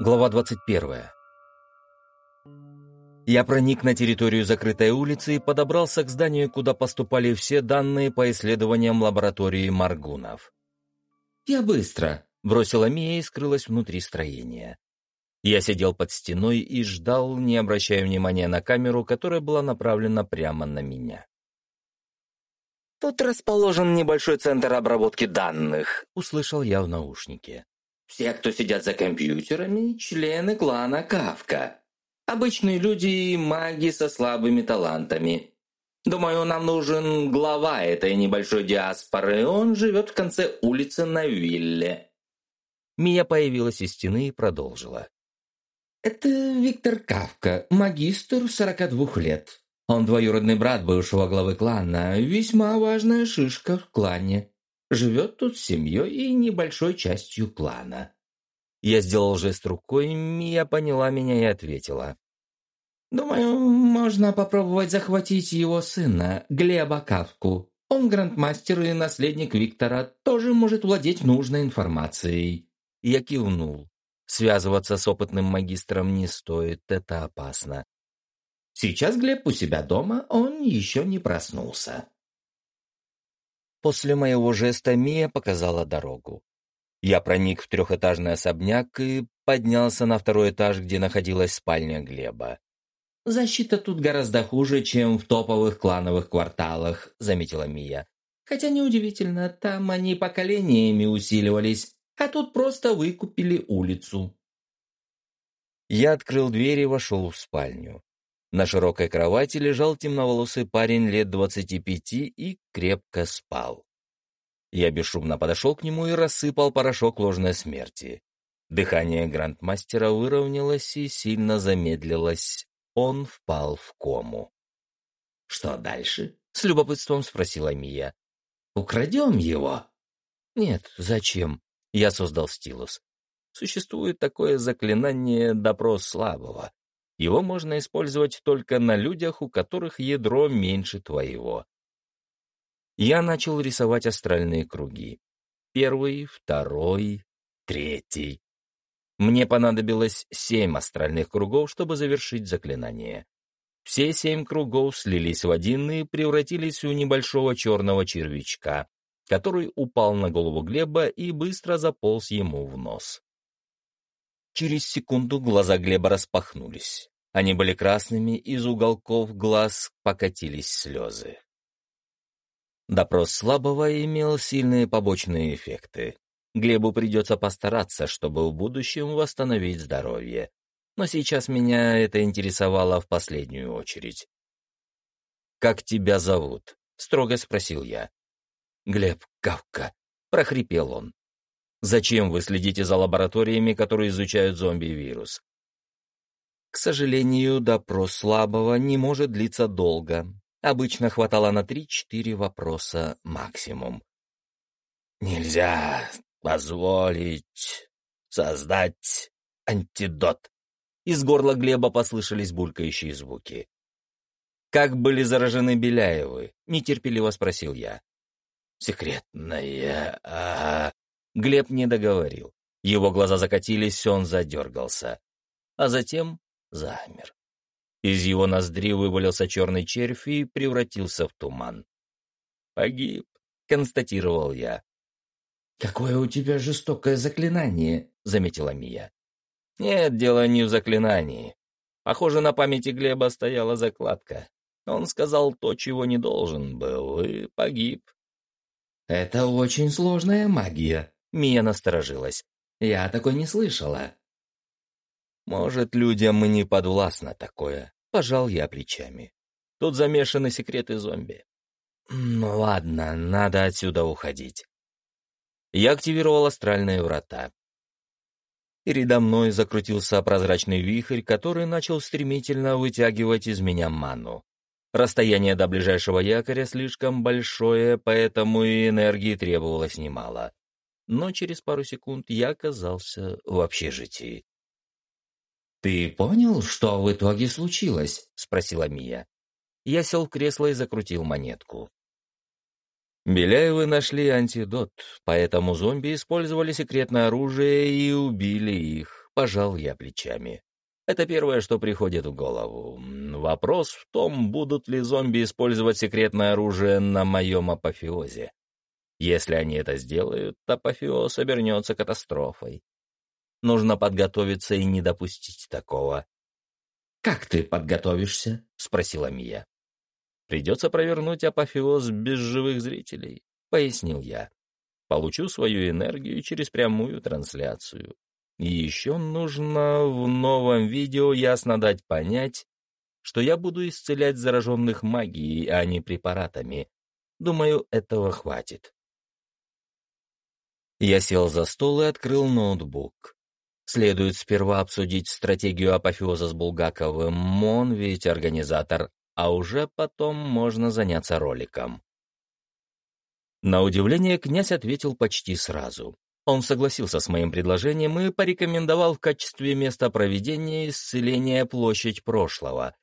Глава 21. Я проник на территорию закрытой улицы и подобрался к зданию, куда поступали все данные по исследованиям лаборатории Маргунов. «Я быстро», — бросила Мия и скрылась внутри строения. Я сидел под стеной и ждал, не обращая внимания на камеру, которая была направлена прямо на меня. «Тут расположен небольшой центр обработки данных», — услышал я в наушнике. «Все, кто сидят за компьютерами, члены клана Кавка. Обычные люди и маги со слабыми талантами. Думаю, нам нужен глава этой небольшой диаспоры. Он живет в конце улицы на вилле». Мия появилась из стены и продолжила. «Это Виктор Кавка, магистр 42 лет. Он двоюродный брат бывшего главы клана, весьма важная шишка в клане. Живет тут с семьей и небольшой частью клана. Я сделал жест рукой, Мия поняла меня и ответила. «Думаю, можно попробовать захватить его сына, Глеба Кавку. Он грандмастер и наследник Виктора, тоже может владеть нужной информацией». Я кивнул. Связываться с опытным магистром не стоит, это опасно. Сейчас Глеб у себя дома, он еще не проснулся. После моего жеста Мия показала дорогу. Я проник в трехэтажный особняк и поднялся на второй этаж, где находилась спальня Глеба. «Защита тут гораздо хуже, чем в топовых клановых кварталах», — заметила Мия. «Хотя неудивительно, там они поколениями усиливались, а тут просто выкупили улицу». Я открыл дверь и вошел в спальню. На широкой кровати лежал темноволосый парень лет двадцати пяти и крепко спал. Я бесшумно подошел к нему и рассыпал порошок ложной смерти. Дыхание грандмастера выровнялось и сильно замедлилось. Он впал в кому. «Что дальше?» — с любопытством спросила Мия. «Украдем его?» «Нет, зачем?» — я создал стилус. Существует такое заклинание «допрос слабого». Его можно использовать только на людях, у которых ядро меньше твоего. Я начал рисовать астральные круги. Первый, второй, третий. Мне понадобилось семь астральных кругов, чтобы завершить заклинание. Все семь кругов слились в один и превратились в небольшого черного червячка, который упал на голову Глеба и быстро заполз ему в нос. Через секунду глаза Глеба распахнулись. Они были красными, из уголков глаз покатились слезы. Допрос слабого имел сильные побочные эффекты. Глебу придется постараться, чтобы в будущем восстановить здоровье. Но сейчас меня это интересовало в последнюю очередь. «Как тебя зовут?» — строго спросил я. «Глеб Кавка», — прохрипел он. «Зачем вы следите за лабораториями, которые изучают зомби-вирус? К сожалению, допрос слабого не может длиться долго. Обычно хватало на три-четыре вопроса максимум. «Нельзя позволить создать антидот». Из горла Глеба послышались булькающие звуки. «Как были заражены Беляевы?» — нетерпеливо спросил я. «Секретная...» а... Глеб не договорил. Его глаза закатились, он задергался. А затем замер. Из его ноздри вывалился черный червь и превратился в туман. «Погиб», — констатировал я. «Какое у тебя жестокое заклинание», — заметила Мия. «Нет, дело не в заклинании. Похоже, на памяти Глеба стояла закладка. Он сказал то, чего не должен был, и погиб». «Это очень сложная магия», — Мия насторожилась. «Я такой не слышала». Может, людям и не подвластно такое. Пожал я плечами. Тут замешаны секреты зомби. Ну ладно, надо отсюда уходить. Я активировал астральные врата. Передо мной закрутился прозрачный вихрь, который начал стремительно вытягивать из меня ману. Расстояние до ближайшего якоря слишком большое, поэтому и энергии требовалось немало. Но через пару секунд я оказался в общежитии. «Ты понял, что в итоге случилось?» — спросила Мия. Я сел в кресло и закрутил монетку. Беляевы нашли антидот, поэтому зомби использовали секретное оружие и убили их. пожал я плечами. Это первое, что приходит в голову. Вопрос в том, будут ли зомби использовать секретное оружие на моем апофеозе. Если они это сделают, апофеоз обернется катастрофой. Нужно подготовиться и не допустить такого. «Как ты подготовишься?» — спросила Мия. «Придется провернуть апофеоз без живых зрителей», — пояснил я. «Получу свою энергию через прямую трансляцию. И еще нужно в новом видео ясно дать понять, что я буду исцелять зараженных магией, а не препаратами. Думаю, этого хватит». Я сел за стол и открыл ноутбук. Следует сперва обсудить стратегию апофеоза с Булгаковым, он ведь организатор, а уже потом можно заняться роликом. На удивление князь ответил почти сразу. Он согласился с моим предложением и порекомендовал в качестве места проведения исцеления площадь прошлого.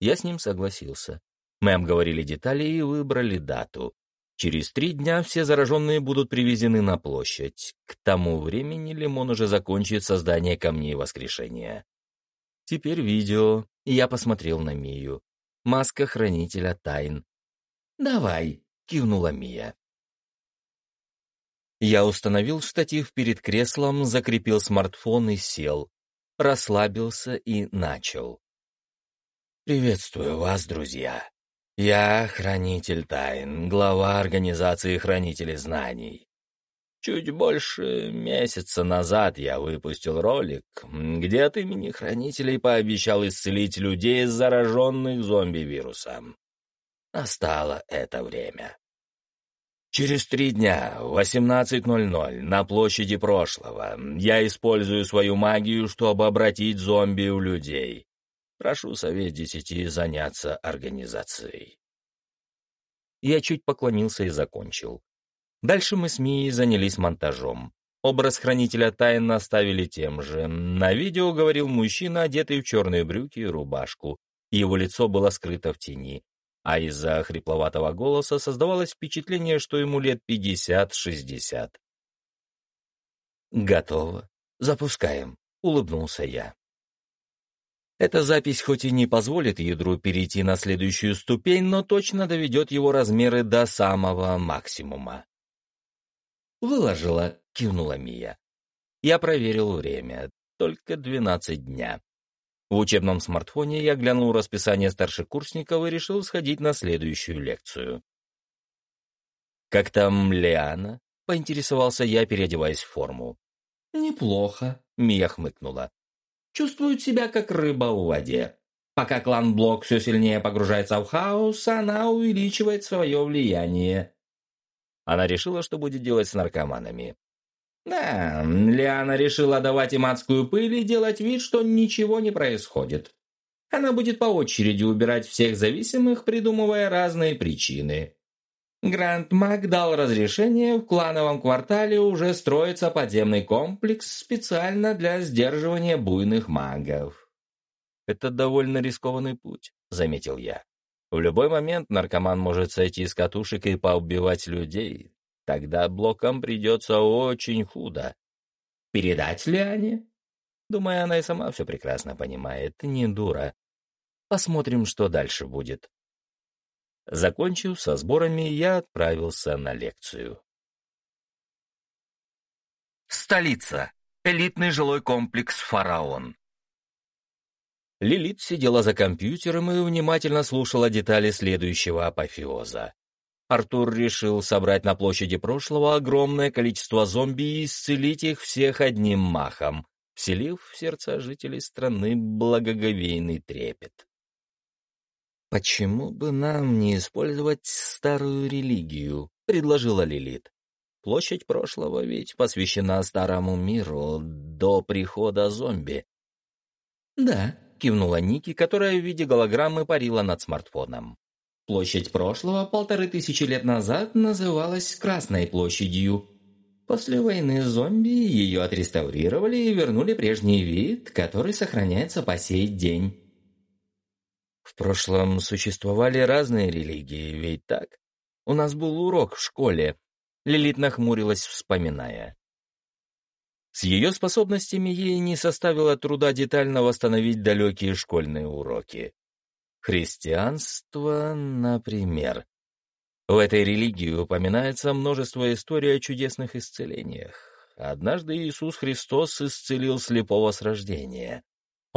Я с ним согласился. Мы обговорили детали и выбрали дату. Через три дня все зараженные будут привезены на площадь. К тому времени Лимон уже закончит создание камней воскрешения. Теперь видео. Я посмотрел на Мию. Маска хранителя тайн. «Давай», — кивнула Мия. Я установил штатив перед креслом, закрепил смартфон и сел. Расслабился и начал. «Приветствую вас, друзья. Я Хранитель Тайн, глава организации Хранители Знаний. Чуть больше месяца назад я выпустил ролик, где от имени хранителей пообещал исцелить людей, зараженных зомби-вирусом. Настало это время. Через три дня, в 18.00, на площади прошлого, я использую свою магию, чтобы обратить зомби в людей. Прошу Совет Десяти заняться организацией. Я чуть поклонился и закончил. Дальше мы с Мией занялись монтажом. Образ хранителя тайн оставили тем же. На видео говорил мужчина, одетый в черные брюки и рубашку. Его лицо было скрыто в тени. А из-за хрипловатого голоса создавалось впечатление, что ему лет пятьдесят-шестьдесят. «Готово. Запускаем», — улыбнулся я. Эта запись хоть и не позволит ядру перейти на следующую ступень, но точно доведет его размеры до самого максимума. «Выложила», — кивнула Мия. Я проверил время. Только 12 дня. В учебном смартфоне я глянул расписание старшекурсников и решил сходить на следующую лекцию. «Как там Лиана?» — поинтересовался я, переодеваясь в форму. «Неплохо», — Мия хмыкнула чувствует себя как рыба в воде. Пока клан Блок все сильнее погружается в хаос, она увеличивает свое влияние. Она решила, что будет делать с наркоманами. Да, Лиана решила давать им адскую пыль и делать вид, что ничего не происходит. Она будет по очереди убирать всех зависимых, придумывая разные причины. Гранд Мак дал разрешение, в клановом квартале уже строится подземный комплекс специально для сдерживания буйных магов. «Это довольно рискованный путь», — заметил я. «В любой момент наркоман может сойти с катушек и поубивать людей. Тогда блокам придется очень худо. Передать ли они? Думаю, она и сама все прекрасно понимает, не дура. Посмотрим, что дальше будет. Закончив со сборами, я отправился на лекцию. Столица. Элитный жилой комплекс «Фараон». Лилит сидела за компьютером и внимательно слушала детали следующего апофеоза. Артур решил собрать на площади прошлого огромное количество зомби и исцелить их всех одним махом, вселив в сердца жителей страны благоговейный трепет. «Почему бы нам не использовать старую религию?» — предложила Лилит. «Площадь прошлого ведь посвящена старому миру до прихода зомби». «Да», — кивнула Ники, которая в виде голограммы парила над смартфоном. Площадь прошлого полторы тысячи лет назад называлась Красной площадью. После войны зомби ее отреставрировали и вернули прежний вид, который сохраняется по сей день. В прошлом существовали разные религии, ведь так? У нас был урок в школе. Лилит нахмурилась, вспоминая. С ее способностями ей не составило труда детально восстановить далекие школьные уроки. Христианство, например. В этой религии упоминается множество историй о чудесных исцелениях. Однажды Иисус Христос исцелил слепого с рождения.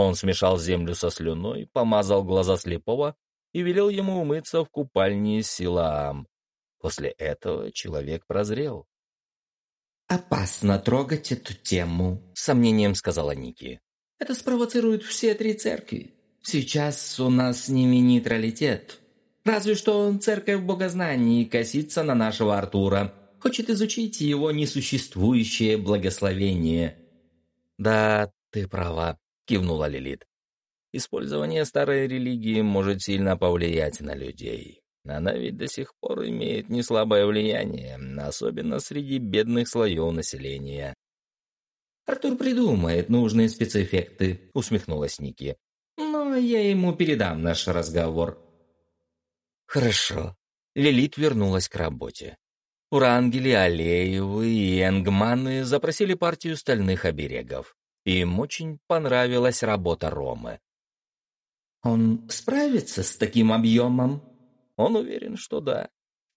Он смешал землю со слюной, помазал глаза слепого и велел ему умыться в купальне Силаам. После этого человек прозрел. «Опасно трогать эту тему», — с сомнением сказала Ники. «Это спровоцирует все три церкви. Сейчас у нас с ними нейтралитет. Разве что церковь богознания косится на нашего Артура, хочет изучить его несуществующее благословение». «Да, ты права», — кивнула Лилит. «Использование старой религии может сильно повлиять на людей. Она ведь до сих пор имеет неслабое влияние, особенно среди бедных слоев населения». «Артур придумает нужные спецэффекты», — усмехнулась Ники. «Но я ему передам наш разговор». «Хорошо». Лилит вернулась к работе. Урангели, Алеевы и Энгманы запросили партию стальных оберегов. Им очень понравилась работа Ромы. «Он справится с таким объемом?» Он уверен, что да.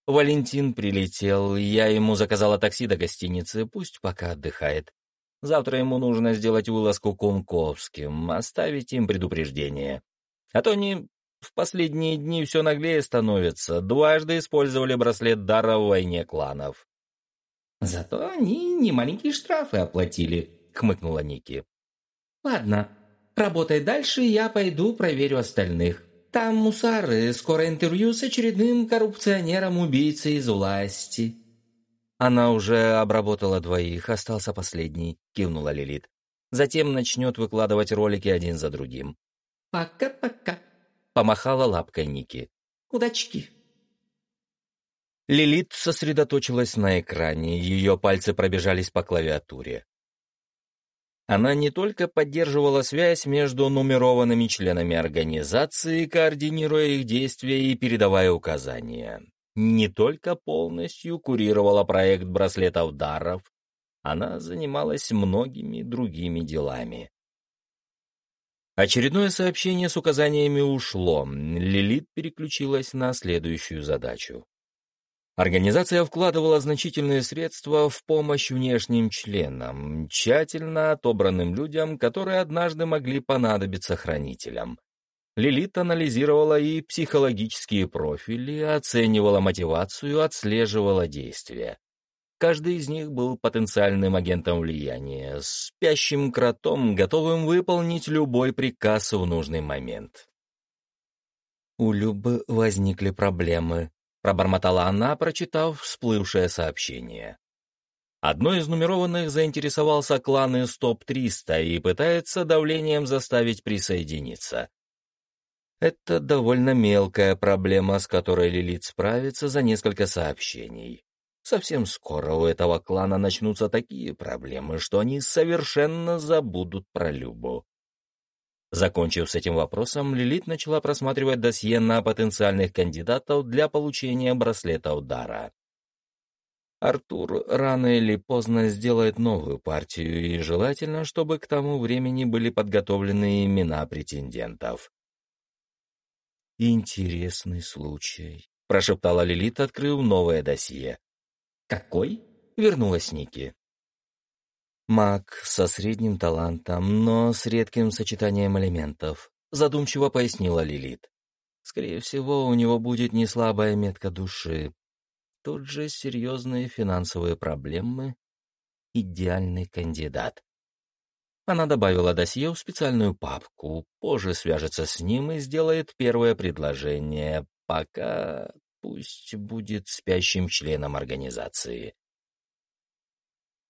Валентин прилетел, я ему заказала такси до гостиницы, пусть пока отдыхает. Завтра ему нужно сделать вылазку Кунковским, оставить им предупреждение. А то они в последние дни все наглее становятся, дважды использовали браслет дара в войне кланов. «Зато они не маленькие штрафы оплатили», — хмыкнула Ники. «Ладно, работай дальше, я пойду проверю остальных». Там мусары, скоро интервью с очередным коррупционером-убийцей из власти». «Она уже обработала двоих, остался последний», — кивнула Лилит. «Затем начнет выкладывать ролики один за другим». «Пока-пока», — помахала лапкой Ники. «Удачки». Лилит сосредоточилась на экране, ее пальцы пробежались по клавиатуре. Она не только поддерживала связь между нумерованными членами организации, координируя их действия и передавая указания. Не только полностью курировала проект браслетов даров, она занималась многими другими делами. Очередное сообщение с указаниями ушло. Лилит переключилась на следующую задачу. Организация вкладывала значительные средства в помощь внешним членам, тщательно отобранным людям, которые однажды могли понадобиться хранителям. Лилит анализировала и психологические профили, оценивала мотивацию, отслеживала действия. Каждый из них был потенциальным агентом влияния, спящим кротом, готовым выполнить любой приказ в нужный момент. У Любы возникли проблемы, пробормотала она, прочитав всплывшее сообщение. Одной из нумерованных заинтересовался клан из ТОП-300 и пытается давлением заставить присоединиться. Это довольно мелкая проблема, с которой Лилит справится за несколько сообщений. Совсем скоро у этого клана начнутся такие проблемы, что они совершенно забудут про Любу. Закончив с этим вопросом, Лилит начала просматривать досье на потенциальных кандидатов для получения браслета удара. Артур рано или поздно сделает новую партию, и желательно, чтобы к тому времени были подготовлены имена претендентов. «Интересный случай», — прошептала Лилит, открыв новое досье. «Какой?» — вернулась Ники. Маг со средним талантом, но с редким сочетанием элементов, задумчиво пояснила Лилит. Скорее всего, у него будет не слабая метка души. Тут же серьезные финансовые проблемы. Идеальный кандидат. Она добавила досье в специальную папку, позже свяжется с ним и сделает первое предложение, пока пусть будет спящим членом организации.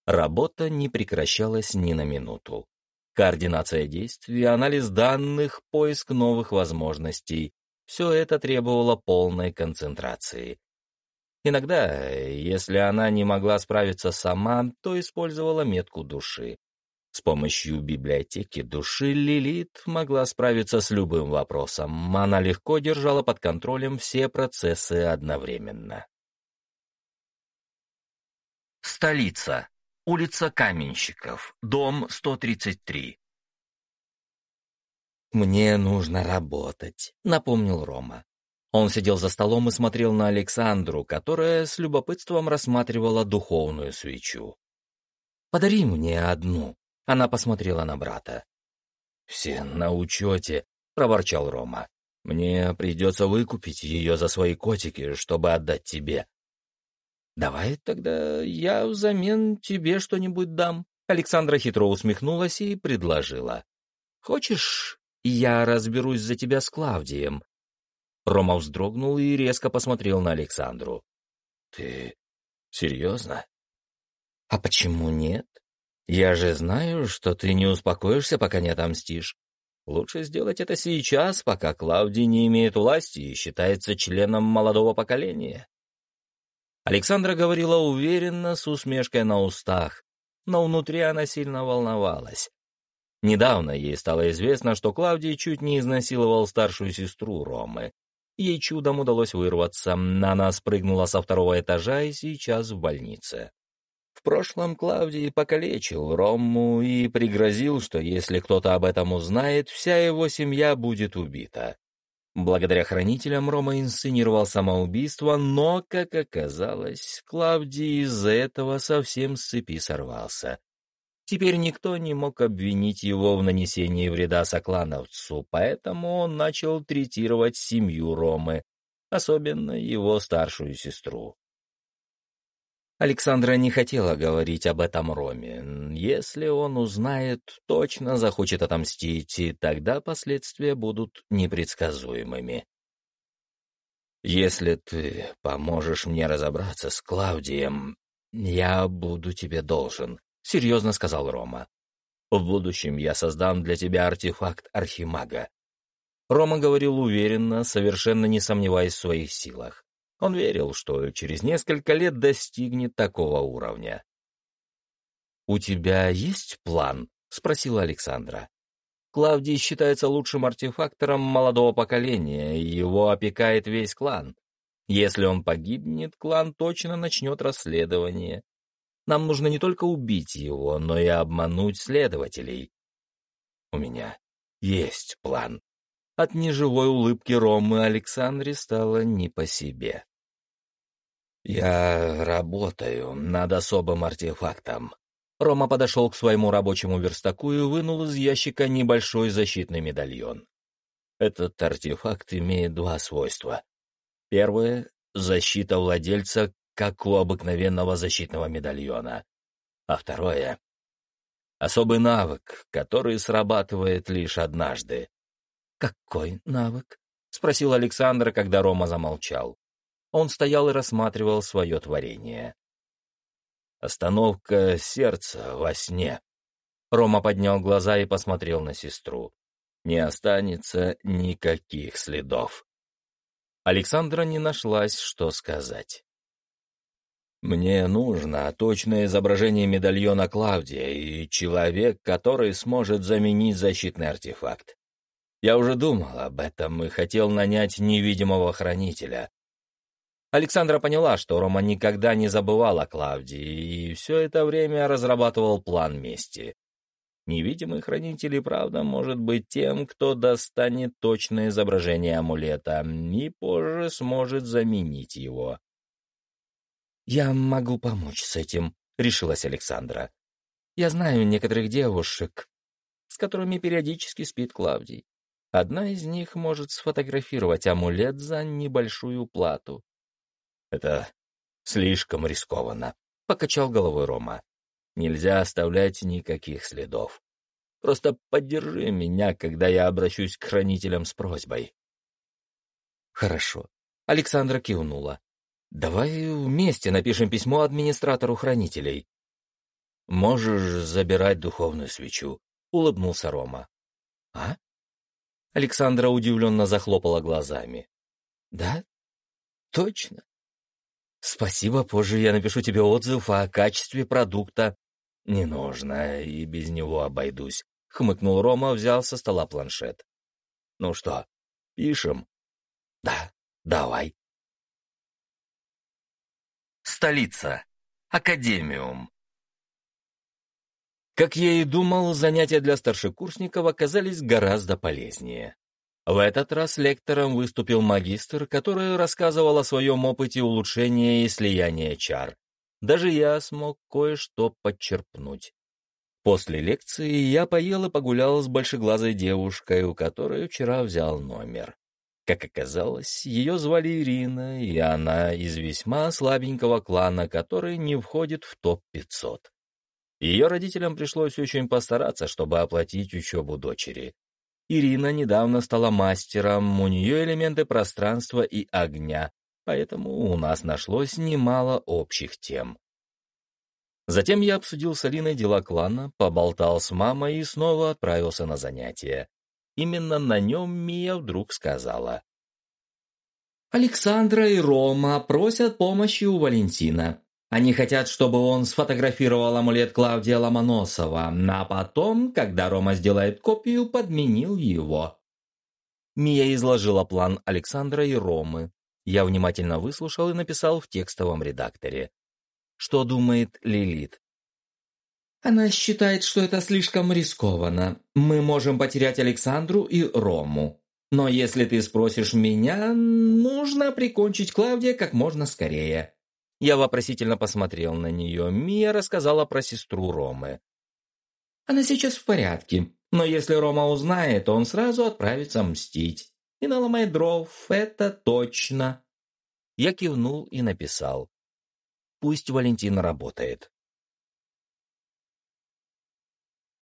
Работа не прекращалась ни на минуту. Координация действий, анализ данных, поиск новых возможностей — все это требовало полной концентрации. Иногда, если она не могла справиться сама, то использовала метку души. С помощью библиотеки души Лилит могла справиться с любым вопросом. Она легко держала под контролем все процессы одновременно. Столица. Улица Каменщиков, дом 133. «Мне нужно работать», — напомнил Рома. Он сидел за столом и смотрел на Александру, которая с любопытством рассматривала духовную свечу. «Подари мне одну», — она посмотрела на брата. «Все на учете», — проворчал Рома. «Мне придется выкупить ее за свои котики, чтобы отдать тебе». «Давай тогда я взамен тебе что-нибудь дам». Александра хитро усмехнулась и предложила. «Хочешь, я разберусь за тебя с Клавдием?» Рома вздрогнул и резко посмотрел на Александру. «Ты серьезно?» «А почему нет? Я же знаю, что ты не успокоишься, пока не отомстишь. Лучше сделать это сейчас, пока Клавдий не имеет власти и считается членом молодого поколения. Александра говорила уверенно, с усмешкой на устах, но внутри она сильно волновалась. Недавно ей стало известно, что Клавдий чуть не изнасиловал старшую сестру Ромы. Ей чудом удалось вырваться, она спрыгнула со второго этажа и сейчас в больнице. В прошлом Клавдий покалечил Рому и пригрозил, что если кто-то об этом узнает, вся его семья будет убита. Благодаря хранителям Рома инсценировал самоубийство, но, как оказалось, Клавдий из-за этого совсем с цепи сорвался. Теперь никто не мог обвинить его в нанесении вреда соклановцу, поэтому он начал третировать семью Ромы, особенно его старшую сестру. Александра не хотела говорить об этом Роме. Если он узнает, точно захочет отомстить, и тогда последствия будут непредсказуемыми. «Если ты поможешь мне разобраться с Клаудием, я буду тебе должен», — серьезно сказал Рома. «В будущем я создам для тебя артефакт Архимага». Рома говорил уверенно, совершенно не сомневаясь в своих силах. Он верил, что через несколько лет достигнет такого уровня. «У тебя есть план?» — спросила Александра. Клавдий считается лучшим артефактором молодого поколения, и его опекает весь клан. Если он погибнет, клан точно начнет расследование. Нам нужно не только убить его, но и обмануть следователей. У меня есть план. От неживой улыбки Ромы Александре стало не по себе. «Я работаю над особым артефактом». Рома подошел к своему рабочему верстаку и вынул из ящика небольшой защитный медальон. Этот артефакт имеет два свойства. Первое — защита владельца, как у обыкновенного защитного медальона. А второе — особый навык, который срабатывает лишь однажды. «Какой навык?» — спросил Александр, когда Рома замолчал. Он стоял и рассматривал свое творение. «Остановка сердца во сне». Рома поднял глаза и посмотрел на сестру. «Не останется никаких следов». Александра не нашлась, что сказать. «Мне нужно точное изображение медальона Клавдия и человек, который сможет заменить защитный артефакт. Я уже думал об этом и хотел нанять невидимого хранителя. Александра поняла, что Рома никогда не забывал о Клавдии и все это время разрабатывал план мести. Невидимый хранитель и правда может быть тем, кто достанет точное изображение амулета и позже сможет заменить его. «Я могу помочь с этим», — решилась Александра. «Я знаю некоторых девушек, с которыми периодически спит Клавдий. Одна из них может сфотографировать амулет за небольшую плату. «Это слишком рискованно», — покачал головой Рома. «Нельзя оставлять никаких следов. Просто поддержи меня, когда я обращусь к хранителям с просьбой». «Хорошо», — Александра кивнула. «Давай вместе напишем письмо администратору хранителей». «Можешь забирать духовную свечу», — улыбнулся Рома. «А?» Александра удивленно захлопала глазами. «Да? Точно? Спасибо, позже я напишу тебе отзыв о качестве продукта». «Не нужно, и без него обойдусь», — хмыкнул Рома, взял со стола планшет. «Ну что, пишем?» «Да, давай». Столица. Академиум. Как я и думал, занятия для старшекурсников оказались гораздо полезнее. В этот раз лектором выступил магистр, который рассказывал о своем опыте улучшения и слияния чар. Даже я смог кое-что подчерпнуть. После лекции я поел и погулял с большеглазой девушкой, у которой вчера взял номер. Как оказалось, ее звали Ирина, и она из весьма слабенького клана, который не входит в топ-500. Ее родителям пришлось очень постараться, чтобы оплатить учебу дочери. Ирина недавно стала мастером, у нее элементы пространства и огня, поэтому у нас нашлось немало общих тем. Затем я обсудил с Алиной дела клана, поболтал с мамой и снова отправился на занятия. Именно на нем Мия вдруг сказала. «Александра и Рома просят помощи у Валентина. Они хотят, чтобы он сфотографировал амулет Клавдия Ломоносова, а потом, когда Рома сделает копию, подменил его». Мия изложила план Александра и Ромы. Я внимательно выслушал и написал в текстовом редакторе. Что думает Лилит? Она считает, что это слишком рискованно. Мы можем потерять Александру и Рому. Но если ты спросишь меня, нужно прикончить Клавдия как можно скорее. Я вопросительно посмотрел на нее. Мия рассказала про сестру Ромы. Она сейчас в порядке, но если Рома узнает, он сразу отправится мстить. И наломает дров, это точно. Я кивнул и написал. Пусть Валентин работает.